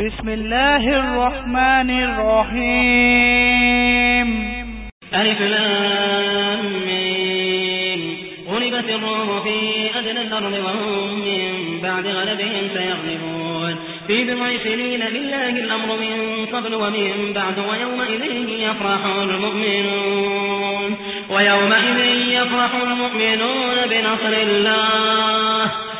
بسم الله الرحمن الرحيم ألف لامين غلبت الروم في أدنى الأرض وهم من بعد غلبهم سيغلبون في بضع سنين لله الأمر من قبل ومن بعد ويومئذ يفرح المؤمنون ويومئذ يفرح المؤمنون بنصر الله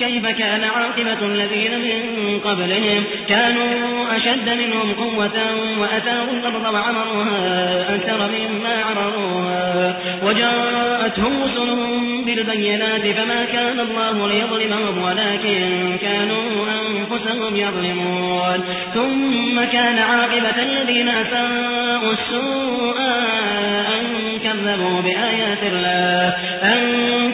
كيف كان عاقبة الذين من قبلهم؟ كانوا أشد منهم قوة وأتاوا الأرض وعمروها أكثر مما عمروها وجاءتهم رسلهم بالبينات فما كان الله ليظلمهم ولكن كانوا أنفسهم يظلمون. ثم كان عاقبة الذين أساءوا السوء أن كذبوا بآيات الله أن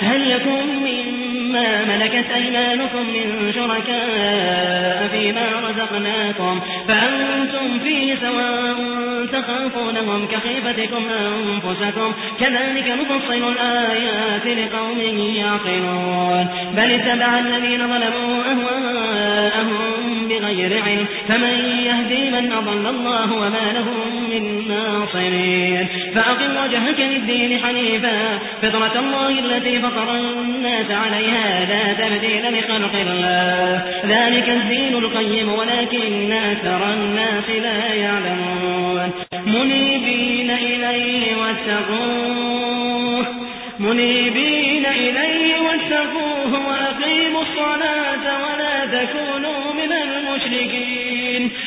هل لكم مما ملكت أيمانكم من شركاء فيما رزقناكم فأنتم فيه سواء تخافونهم كخيفتكم أنفسكم كذلك نفصل الآيات لقوم يعقلون بل اتبع الذين ظلموا أهواءهم بغير علم فمن يهدي من أضل الله وما لهم من ناصرين فأقم وجهك للدين حنيفا. فطرة الله التي فطر الناس عليها لا تبديل لخلق الله. ذلك الدين القيم ولكن أكثر الناس لا يعلمون. منيبين إليه واتقوه. منيبين إليه واتقوه الصلاة ولا تكونوا من المشركين.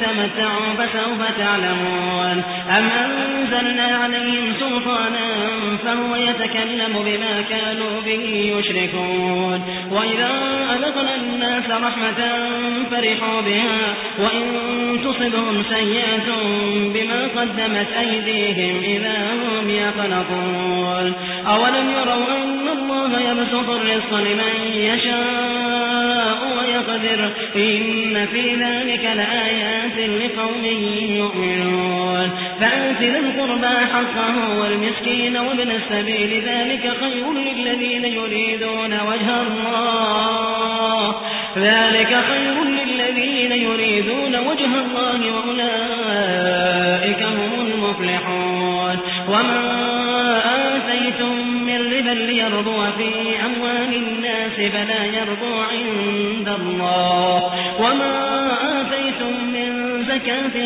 فتمتعوا فسوف تعلمون. أم أنزلنا عليهم سلطانا فهو يتكلم بما كانوا به يشركون. وإذا ألقنا الناس رحمة فرحوا بها وإن تصبهم سيئة بما قدمت أيديهم إذا هم يقنطون أولم يروا أن الله يبسط الرزق لمن يشاء؟ ويقدر إن في ذلك لآيات لقوم يؤمنون. ذا القربى حقه والمسكين وابن السبيل. ذلك خير للذين يريدون وجه الله. ذلك خير للذين يريدون وجه الله وأولئك هم المفلحون. وما آتيتم من ربا ليرضوا في أموال الناس فلا يرضوا عند الله. وما آتيتم من زكاة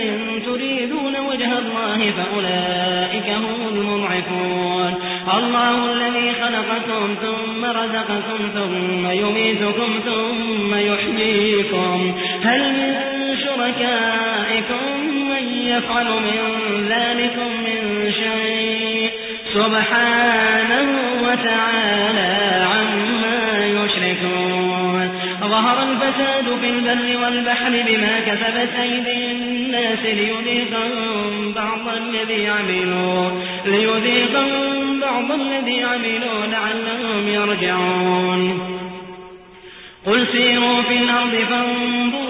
تريدون وجه الله فأولئك هم المضعفون. الله الذي خلقكم ثم رزقكم ثم يميتكم ثم يحييكم. هل من شركائكم من يفعل من ذلكم من شيء؟ سبحانه وتعالى عما يشركون. ظهر الفساد في البر والبحر بما كسبت أيدي الناس ليذيقهم بعض الذي عملوا. ليذيقهم بعض الذي عملوا لعلهم يرجعون. قل سيروا في الأرض فانظروا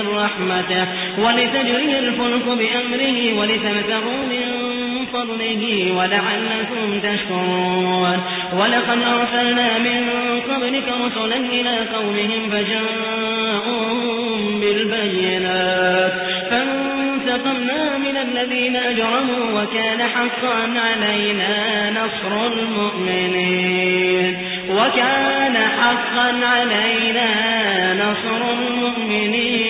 من رحمته. ولتجري الفلك بأمره ولتبتغوا من فضله ولعلكم تشكرون. ولقد أرسلنا من قبلك رسلا إلى قومهم فجاءوا بالبينات. فانتقمنا من الذين أجرموا وكان حقا علينا نصر المؤمنين. وكان حقا علينا نصر المؤمنين.